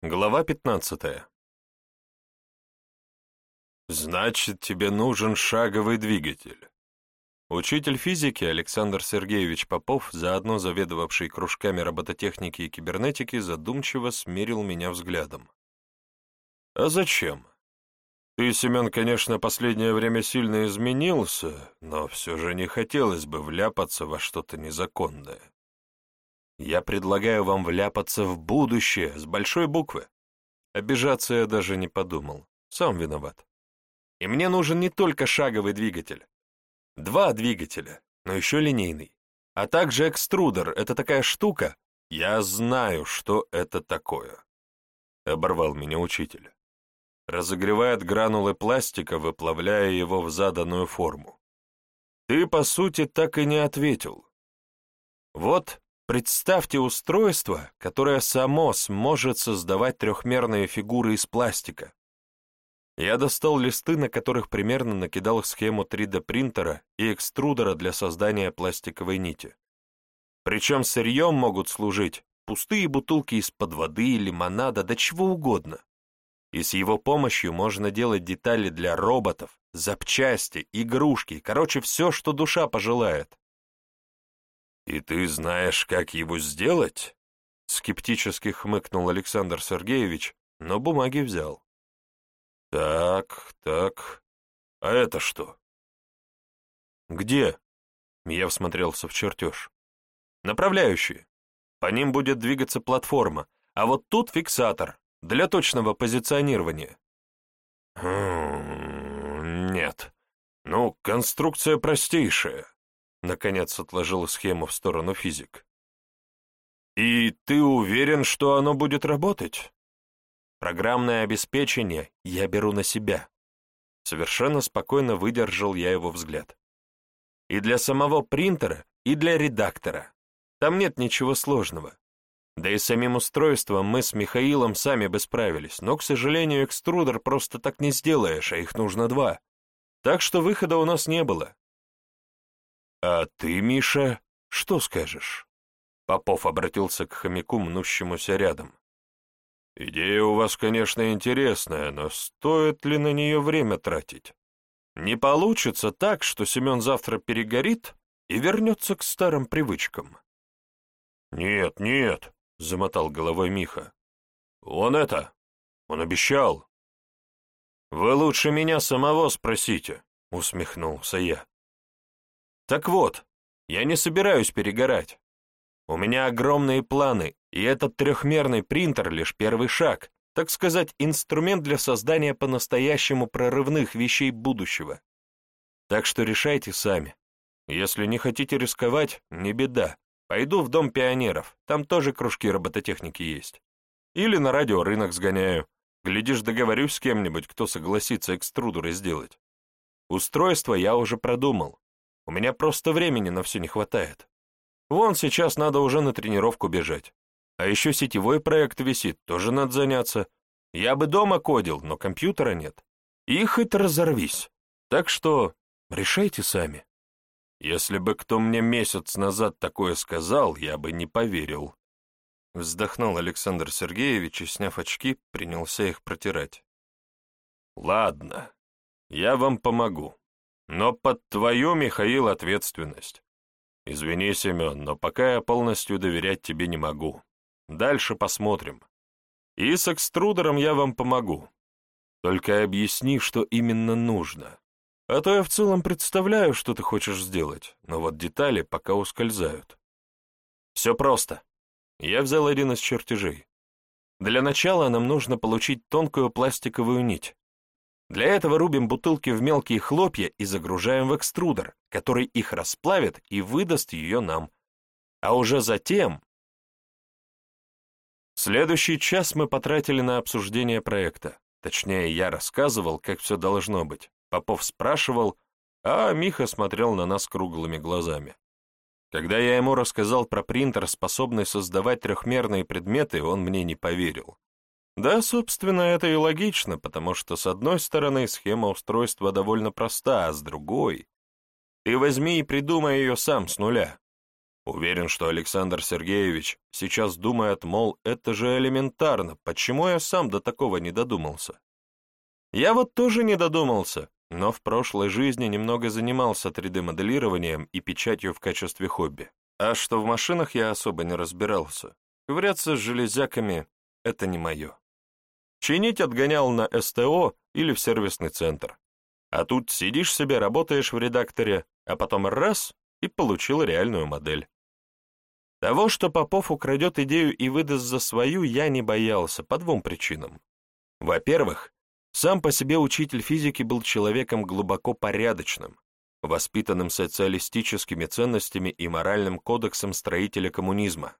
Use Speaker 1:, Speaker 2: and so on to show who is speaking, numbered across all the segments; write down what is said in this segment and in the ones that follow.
Speaker 1: Глава 15. Значит, тебе нужен шаговый двигатель. Учитель физики Александр Сергеевич Попов, заодно заведовавший кружками робототехники и кибернетики, задумчиво смерил меня взглядом. А зачем? Ты, Семен, конечно, последнее время сильно изменился, но все же не хотелось бы вляпаться во что-то незаконное. Я предлагаю вам вляпаться в будущее с большой буквы. Обижаться я даже не подумал. Сам виноват. И мне нужен не только шаговый двигатель. Два двигателя, но еще линейный. А также экструдер — это такая штука. Я знаю, что это такое. Оборвал меня учитель. Разогревает гранулы пластика, выплавляя его в заданную форму. Ты, по сути, так и не ответил. Вот Представьте устройство, которое само сможет создавать трехмерные фигуры из пластика. Я достал листы, на которых примерно накидал схему 3D-принтера и экструдера для создания пластиковой нити. Причем сырьем могут служить пустые бутылки из-под воды, лимонада, да чего угодно. И с его помощью можно делать детали для роботов, запчасти, игрушки, короче, все, что душа пожелает. «И ты знаешь, как его сделать?» Скептически хмыкнул Александр Сергеевич, но бумаги взял. «Так, так, а это что?» «Где?» Я всмотрелся в чертеж. «Направляющие. По ним будет двигаться платформа, а вот тут фиксатор, для точного позиционирования». «Хм, «Нет. Ну, конструкция простейшая. Наконец отложил схему в сторону физик. «И ты уверен, что оно будет работать?» «Программное обеспечение я беру на себя». Совершенно спокойно выдержал я его взгляд. «И для самого принтера, и для редактора. Там нет ничего сложного. Да и самим устройством мы с Михаилом сами бы справились, но, к сожалению, экструдер просто так не сделаешь, а их нужно два. Так что выхода у нас не было. «А ты, Миша, что скажешь?» Попов обратился к хомяку, мнущемуся рядом. «Идея у вас, конечно, интересная, но стоит ли на нее время тратить? Не получится так, что Семен завтра перегорит и вернется к старым привычкам». «Нет, нет», — замотал головой Миха. «Он это, он обещал». «Вы лучше меня самого спросите», — усмехнулся я. Так вот, я не собираюсь перегорать. У меня огромные планы, и этот трехмерный принтер — лишь первый шаг, так сказать, инструмент для создания по-настоящему прорывных вещей будущего. Так что решайте сами. Если не хотите рисковать, не беда. Пойду в Дом пионеров, там тоже кружки робототехники есть. Или на радиорынок сгоняю. Глядишь, договорюсь с кем-нибудь, кто согласится экструдеры сделать. Устройство я уже продумал. У меня просто времени на все не хватает. Вон сейчас надо уже на тренировку бежать. А еще сетевой проект висит, тоже надо заняться. Я бы дома кодил, но компьютера нет. И хоть разорвись. Так что решайте сами. Если бы кто мне месяц назад такое сказал, я бы не поверил. Вздохнул Александр Сергеевич и, сняв очки, принялся их протирать. Ладно, я вам помогу. Но под твою, Михаил, ответственность. Извини, Семен, но пока я полностью доверять тебе не могу. Дальше посмотрим. И с экструдером я вам помогу. Только объясни, что именно нужно. А то я в целом представляю, что ты хочешь сделать, но вот детали пока ускользают. Все просто. Я взял один из чертежей. Для начала нам нужно получить тонкую пластиковую нить. Для этого рубим бутылки в мелкие хлопья и загружаем в экструдер, который их расплавит и выдаст ее нам. А уже затем... Следующий час мы потратили на обсуждение проекта. Точнее, я рассказывал, как все должно быть. Попов спрашивал, а Миха смотрел на нас круглыми глазами. Когда я ему рассказал про принтер, способный создавать трехмерные предметы, он мне не поверил. Да, собственно, это и логично, потому что с одной стороны схема устройства довольно проста, а с другой... Ты возьми и придумай ее сам с нуля. Уверен, что Александр Сергеевич сейчас думает, мол, это же элементарно, почему я сам до такого не додумался? Я вот тоже не додумался, но в прошлой жизни немного занимался 3D-моделированием и печатью в качестве хобби. А что в машинах я особо не разбирался. Ковыряться с железяками — это не мое. Чинить отгонял на СТО или в сервисный центр. А тут сидишь себе, работаешь в редакторе, а потом раз — и получил реальную модель. Того, что Попов украдет идею и выдаст за свою, я не боялся по двум причинам. Во-первых, сам по себе учитель физики был человеком глубоко порядочным, воспитанным социалистическими ценностями и моральным кодексом строителя коммунизма.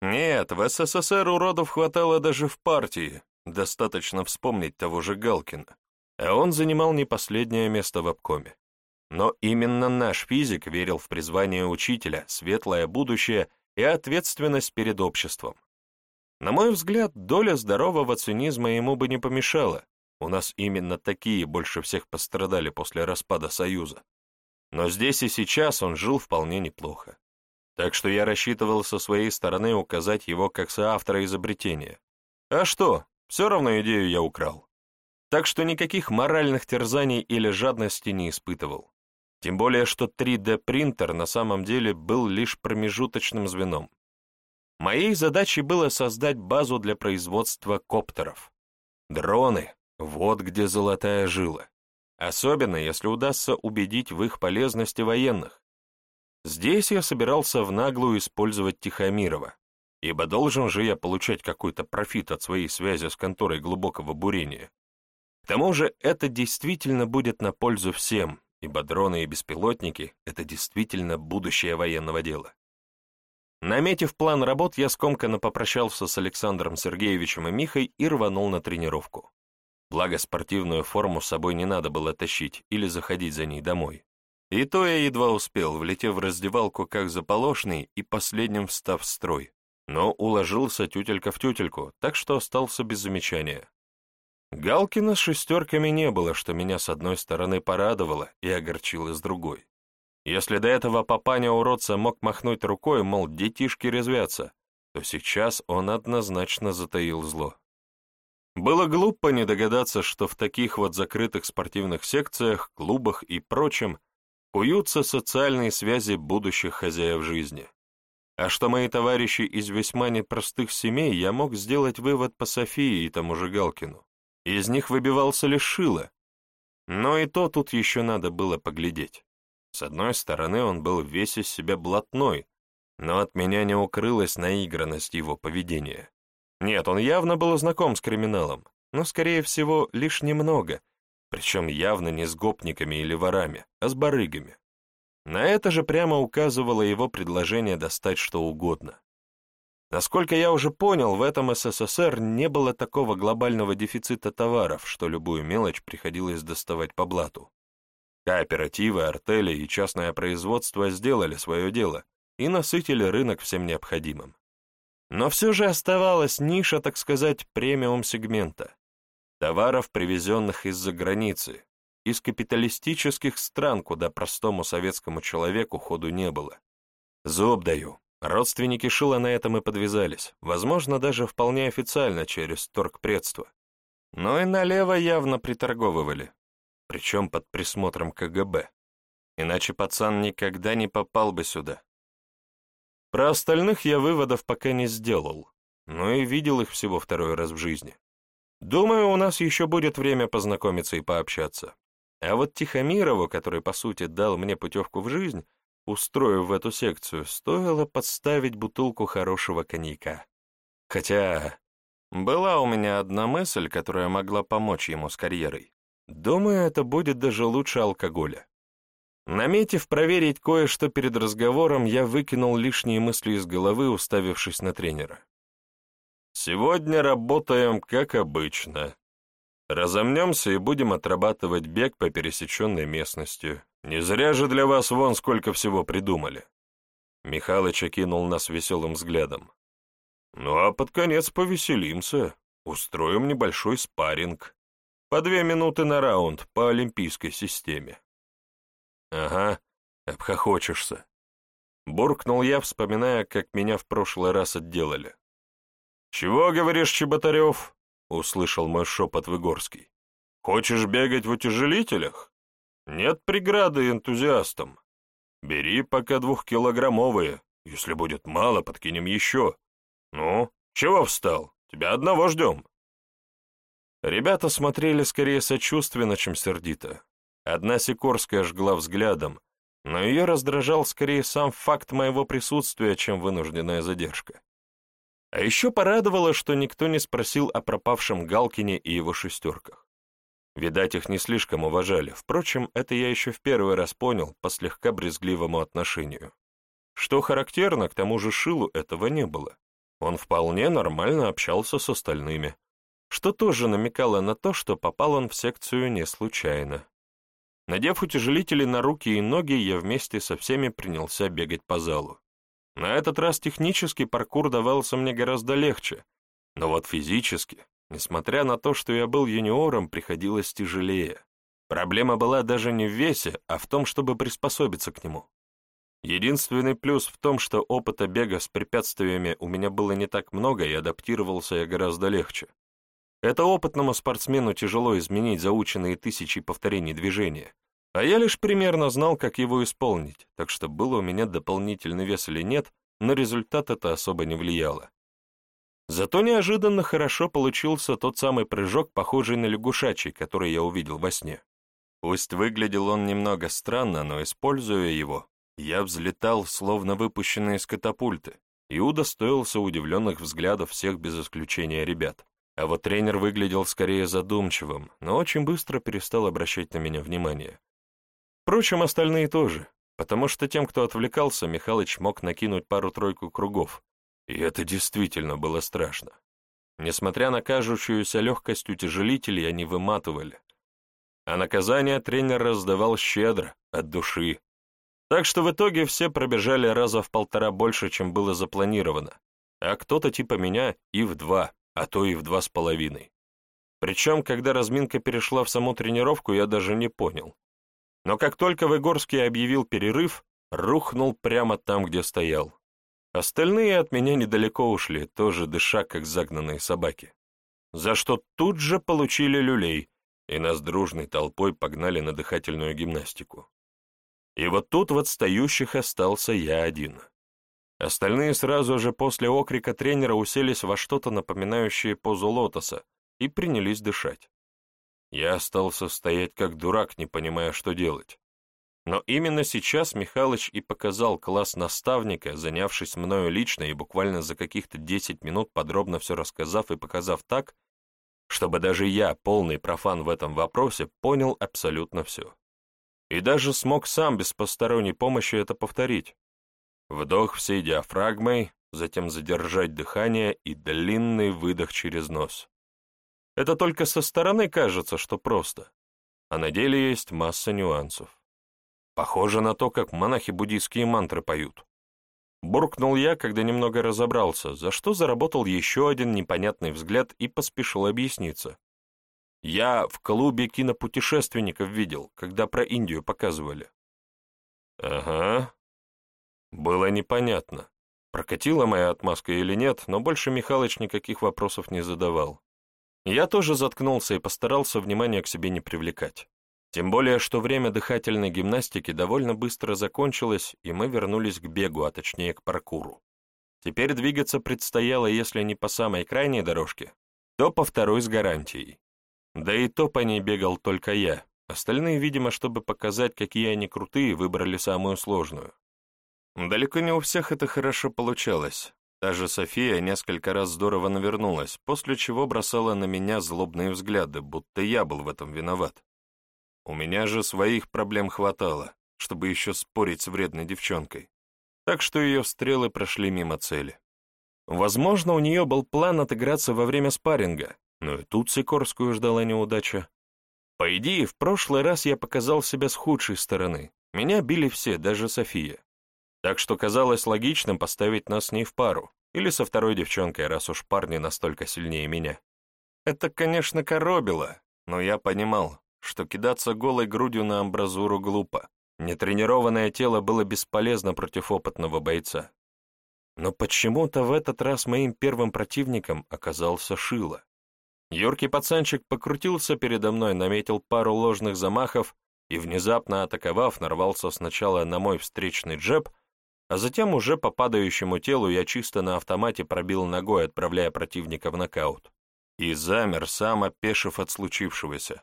Speaker 1: Нет, в СССР уродов хватало даже в партии, достаточно вспомнить того же Галкина, а он занимал не последнее место в обкоме. Но именно наш физик верил в призвание учителя, светлое будущее и ответственность перед обществом. На мой взгляд, доля здорового цинизма ему бы не помешала. У нас именно такие больше всех пострадали после распада Союза. Но здесь и сейчас он жил вполне неплохо. Так что я рассчитывал со своей стороны указать его как соавтора изобретения. А что, все равно идею я украл. Так что никаких моральных терзаний или жадности не испытывал. Тем более, что 3D-принтер на самом деле был лишь промежуточным звеном. Моей задачей было создать базу для производства коптеров. Дроны — вот где золотая жила. Особенно, если удастся убедить в их полезности военных. Здесь я собирался в наглую использовать Тихомирова, ибо должен же я получать какой-то профит от своей связи с конторой глубокого бурения. К тому же это действительно будет на пользу всем, ибо дроны и беспилотники — это действительно будущее военного дела. Наметив план работ, я скомканно попрощался с Александром Сергеевичем и Михой и рванул на тренировку. Благо, спортивную форму с собой не надо было тащить или заходить за ней домой. И то я едва успел, влетев в раздевалку как заполошный и последним встав в строй, но уложился тютелька в тютельку, так что остался без замечания. Галкина с шестерками не было, что меня с одной стороны порадовало и огорчило с другой. Если до этого папаня-уродца мог махнуть рукой, мол, детишки резвятся, то сейчас он однозначно затаил зло. Было глупо не догадаться, что в таких вот закрытых спортивных секциях, клубах и прочем куются социальные связи будущих хозяев жизни. А что мои товарищи из весьма непростых семей, я мог сделать вывод по Софии и тому же Галкину. Из них выбивался лишь шило. Но и то тут еще надо было поглядеть. С одной стороны, он был весь из себя блатной, но от меня не укрылась наигранность его поведения. Нет, он явно был знаком с криминалом, но, скорее всего, лишь немного, причем явно не с гопниками или ворами, а с барыгами. На это же прямо указывало его предложение достать что угодно. Насколько я уже понял, в этом СССР не было такого глобального дефицита товаров, что любую мелочь приходилось доставать по блату. Кооперативы, артели и частное производство сделали свое дело и насытили рынок всем необходимым. Но все же оставалась ниша, так сказать, премиум-сегмента. Товаров, привезенных из-за границы, из капиталистических стран, куда простому советскому человеку ходу не было. Зуб даю, Родственники Шила на этом и подвязались, возможно, даже вполне официально через торгпредство. Но и налево явно приторговывали, причем под присмотром КГБ. Иначе пацан никогда не попал бы сюда. Про остальных я выводов пока не сделал, но и видел их всего второй раз в жизни. Думаю, у нас еще будет время познакомиться и пообщаться. А вот Тихомирову, который, по сути, дал мне путевку в жизнь, устроив в эту секцию, стоило подставить бутылку хорошего коньяка. Хотя была у меня одна мысль, которая могла помочь ему с карьерой. Думаю, это будет даже лучше алкоголя. Наметив проверить кое-что перед разговором, я выкинул лишние мысли из головы, уставившись на тренера. «Сегодня работаем как обычно. Разомнемся и будем отрабатывать бег по пересеченной местности. Не зря же для вас вон сколько всего придумали. Михалыч окинул нас веселым взглядом. Ну а под конец повеселимся, устроим небольшой спарринг. По две минуты на раунд по олимпийской системе. Ага, обхохочешься. Буркнул я, вспоминая, как меня в прошлый раз отделали. «Чего, говоришь, Чеботарев?» — услышал мой шепот Выгорский. «Хочешь бегать в утяжелителях? Нет преграды энтузиастам. Бери пока двухкилограммовые. Если будет мало, подкинем еще. Ну, чего встал? Тебя одного ждем». Ребята смотрели скорее сочувственно, чем сердито. Одна Сикорская жгла взглядом, но ее раздражал скорее сам факт моего присутствия, чем вынужденная задержка. А еще порадовало, что никто не спросил о пропавшем Галкине и его шестерках. Видать, их не слишком уважали. Впрочем, это я еще в первый раз понял по слегка брезгливому отношению. Что характерно, к тому же Шилу этого не было. Он вполне нормально общался с остальными, что тоже намекало на то, что попал он в секцию не случайно. Надев утяжелители на руки и ноги, я вместе со всеми принялся бегать по залу. На этот раз технически паркур давался мне гораздо легче, но вот физически, несмотря на то, что я был юниором, приходилось тяжелее. Проблема была даже не в весе, а в том, чтобы приспособиться к нему. Единственный плюс в том, что опыта бега с препятствиями у меня было не так много, и адаптировался я гораздо легче. Это опытному спортсмену тяжело изменить заученные тысячи повторений движения, а я лишь примерно знал, как его исполнить, так что было у меня дополнительный вес или нет, но результат это особо не влияло. Зато неожиданно хорошо получился тот самый прыжок, похожий на лягушачий, который я увидел во сне. Пусть выглядел он немного странно, но, используя его, я взлетал, словно выпущенный из катапульты, и удостоился удивленных взглядов всех без исключения ребят. А вот тренер выглядел скорее задумчивым, но очень быстро перестал обращать на меня внимание. Впрочем, остальные тоже, потому что тем, кто отвлекался, Михалыч мог накинуть пару-тройку кругов, и это действительно было страшно. Несмотря на кажущуюся легкость утяжелителей, они выматывали. А наказание тренер раздавал щедро, от души. Так что в итоге все пробежали раза в полтора больше, чем было запланировано, а кто-то типа меня и в два а то и в два с половиной. Причем, когда разминка перешла в саму тренировку, я даже не понял. Но как только Выгорский объявил перерыв, рухнул прямо там, где стоял. Остальные от меня недалеко ушли, тоже дыша, как загнанные собаки. За что тут же получили люлей, и нас дружной толпой погнали на дыхательную гимнастику. И вот тут в отстающих остался я один. Остальные сразу же после окрика тренера уселись во что-то напоминающее позу лотоса и принялись дышать. Я остался стоять как дурак, не понимая, что делать. Но именно сейчас Михалыч и показал класс наставника, занявшись мною лично и буквально за каких-то 10 минут подробно все рассказав и показав так, чтобы даже я, полный профан в этом вопросе, понял абсолютно все. И даже смог сам без посторонней помощи это повторить. Вдох всей диафрагмой, затем задержать дыхание и длинный выдох через нос. Это только со стороны кажется, что просто, а на деле есть масса нюансов. Похоже на то, как монахи буддийские мантры поют. Буркнул я, когда немного разобрался, за что заработал еще один непонятный взгляд и поспешил объясниться. Я в клубе кинопутешественников видел, когда про Индию показывали. Ага, было непонятно, прокатила моя отмазка или нет, но больше Михалыч никаких вопросов не задавал. Я тоже заткнулся и постарался внимание к себе не привлекать. Тем более, что время дыхательной гимнастики довольно быстро закончилось, и мы вернулись к бегу, а точнее к паркуру. Теперь двигаться предстояло, если не по самой крайней дорожке, то по второй с гарантией. Да и то по ней бегал только я. Остальные, видимо, чтобы показать, какие они крутые, выбрали самую сложную. Далеко не у всех это хорошо получалось. Даже София несколько раз здорово навернулась, после чего бросала на меня злобные взгляды, будто я был в этом виноват. У меня же своих проблем хватало, чтобы еще спорить с вредной девчонкой. Так что ее стрелы прошли мимо цели. Возможно, у нее был план отыграться во время спарринга, но и тут Сикорскую ждала неудача. По идее, в прошлый раз я показал себя с худшей стороны. Меня били все, даже София так что казалось логичным поставить нас с ней в пару, или со второй девчонкой, раз уж парни настолько сильнее меня. Это, конечно, коробило, но я понимал, что кидаться голой грудью на амбразуру глупо, Нетренированное тело было бесполезно против опытного бойца. Но почему-то в этот раз моим первым противником оказался Шило. Юркий пацанчик покрутился передо мной, наметил пару ложных замахов и, внезапно атаковав, нарвался сначала на мой встречный джеб, а затем уже по падающему телу я чисто на автомате пробил ногой, отправляя противника в нокаут. И замер, сам опешив от случившегося.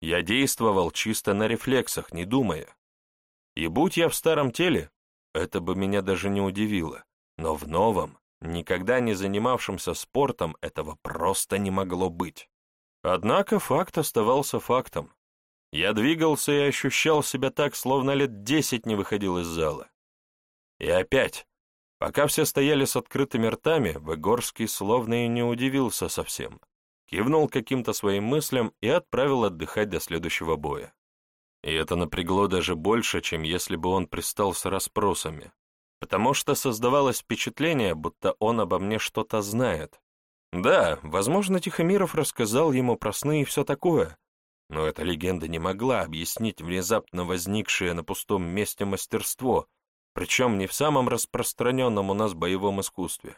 Speaker 1: Я действовал чисто на рефлексах, не думая. И будь я в старом теле, это бы меня даже не удивило. Но в новом, никогда не занимавшемся спортом, этого просто не могло быть. Однако факт оставался фактом. Я двигался и ощущал себя так, словно лет десять не выходил из зала. И опять, пока все стояли с открытыми ртами, Выгорский словно и не удивился совсем. Кивнул каким-то своим мыслям и отправил отдыхать до следующего боя. И это напрягло даже больше, чем если бы он пристал с расспросами, потому что создавалось впечатление, будто он обо мне что-то знает. Да, возможно, Тихомиров рассказал ему про сны и все такое, но эта легенда не могла объяснить внезапно возникшее на пустом месте мастерство, причем не в самом распространенном у нас боевом искусстве.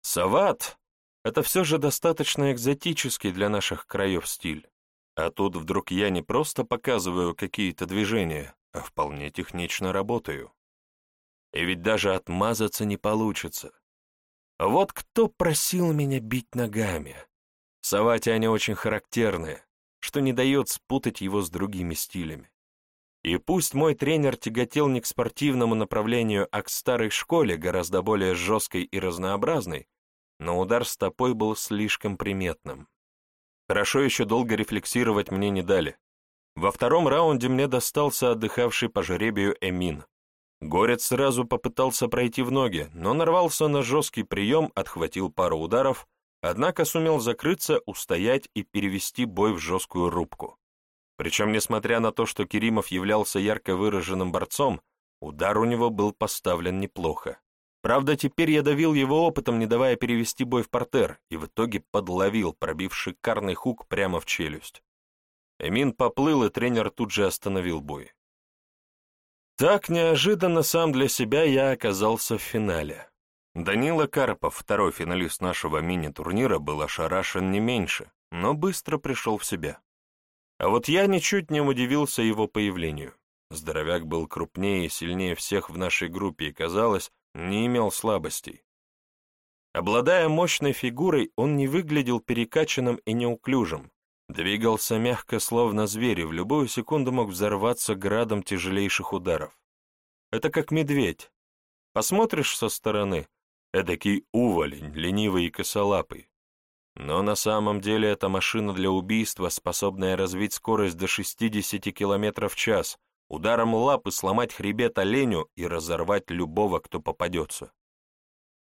Speaker 1: Сават — это все же достаточно экзотический для наших краев стиль. А тут вдруг я не просто показываю какие-то движения, а вполне технично работаю. И ведь даже отмазаться не получится. Вот кто просил меня бить ногами? Савати они очень характерные, что не дает спутать его с другими стилями. И пусть мой тренер тяготел не к спортивному направлению, а к старой школе, гораздо более жесткой и разнообразной, но удар стопой был слишком приметным. Хорошо еще долго рефлексировать мне не дали. Во втором раунде мне достался отдыхавший по жеребию Эмин. Горец сразу попытался пройти в ноги, но нарвался на жесткий прием, отхватил пару ударов, однако сумел закрыться, устоять и перевести бой в жесткую рубку. Причем, несмотря на то, что Керимов являлся ярко выраженным борцом, удар у него был поставлен неплохо. Правда, теперь я давил его опытом, не давая перевести бой в портер, и в итоге подловил, пробив шикарный хук прямо в челюсть. Эмин поплыл, и тренер тут же остановил бой. Так неожиданно сам для себя я оказался в финале. Данила Карпов, второй финалист нашего мини-турнира, был ошарашен не меньше, но быстро пришел в себя. А вот я ничуть не удивился его появлению. Здоровяк был крупнее и сильнее всех в нашей группе, и, казалось, не имел слабостей. Обладая мощной фигурой, он не выглядел перекачанным и неуклюжим, двигался мягко, словно зверь, и в любую секунду мог взорваться градом тяжелейших ударов. Это как медведь. Посмотришь со стороны, эдакий уволень, ленивый и косолапый. Но на самом деле это машина для убийства, способная развить скорость до 60 км в час, ударом лапы сломать хребет оленю и разорвать любого, кто попадется.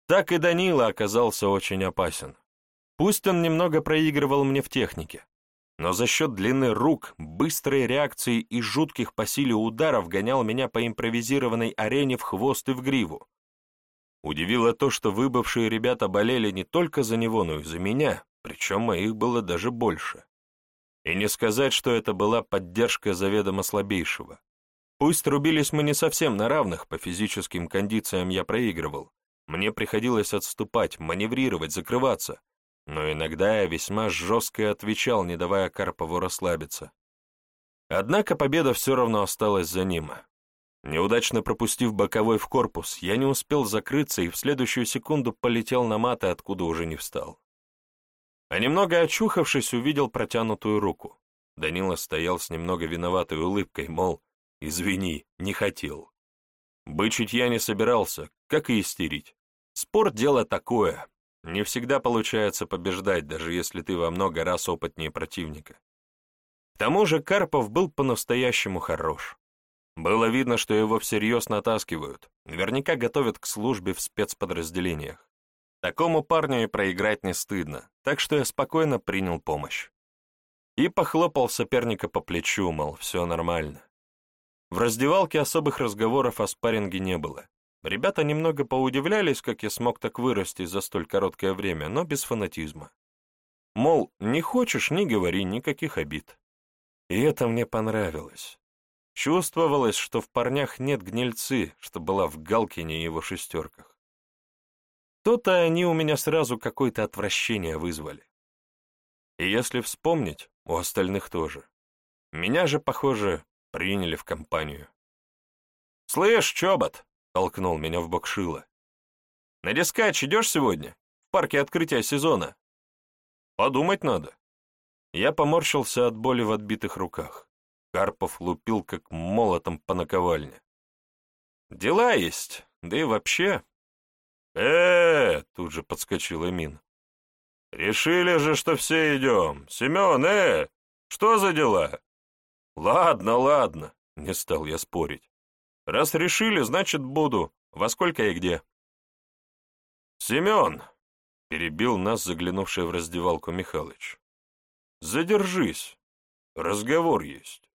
Speaker 1: Так и Данила оказался очень опасен. Пусть он немного проигрывал мне в технике, но за счет длины рук, быстрой реакции и жутких по силе ударов гонял меня по импровизированной арене в хвост и в гриву. Удивило то, что выбывшие ребята болели не только за него, но и за меня, причем моих было даже больше. И не сказать, что это была поддержка заведомо слабейшего. Пусть рубились мы не совсем на равных, по физическим кондициям я проигрывал. Мне приходилось отступать, маневрировать, закрываться. Но иногда я весьма жестко отвечал, не давая Карпову расслабиться. Однако победа все равно осталась за ним. Неудачно пропустив боковой в корпус, я не успел закрыться и в следующую секунду полетел на маты, откуда уже не встал. А немного очухавшись, увидел протянутую руку. Данила стоял с немного виноватой улыбкой, мол, Извини, не хотел. Бычить я не собирался, как и истерить. Спорт — дело такое. Не всегда получается побеждать, даже если ты во много раз опытнее противника. К тому же Карпов был по-настоящему хорош. Было видно, что его всерьез натаскивают, наверняка готовят к службе в спецподразделениях. Такому парню и проиграть не стыдно, так что я спокойно принял помощь. И похлопал соперника по плечу, мол, все нормально. В раздевалке особых разговоров о спарринге не было. Ребята немного поудивлялись, как я смог так вырасти за столь короткое время, но без фанатизма. Мол, не хочешь, не говори, никаких обид. И это мне понравилось. Чувствовалось, что в парнях нет гнильцы, что была в Галкине и его шестерках. То-то они у меня сразу какое-то отвращение вызвали. И если вспомнить, у остальных тоже. Меня же, похоже, приняли в компанию. «Слышь, Чобот!» — толкнул меня в бок Шила. «На дискач идешь сегодня? В парке открытия сезона?» «Подумать надо». Я поморщился от боли в отбитых руках. Карпов лупил, как молотом по наковальне. «Дела есть, да и вообще...» э, -э тут же подскочил Эмин. «Решили же, что все идем. Семен, э, что за дела?» «Ладно, ладно», — не стал я спорить. «Раз решили, значит, буду. Во сколько и где?» «Семен», — перебил нас заглянувший в раздевалку Михалыч, — «задержись. Разговор есть».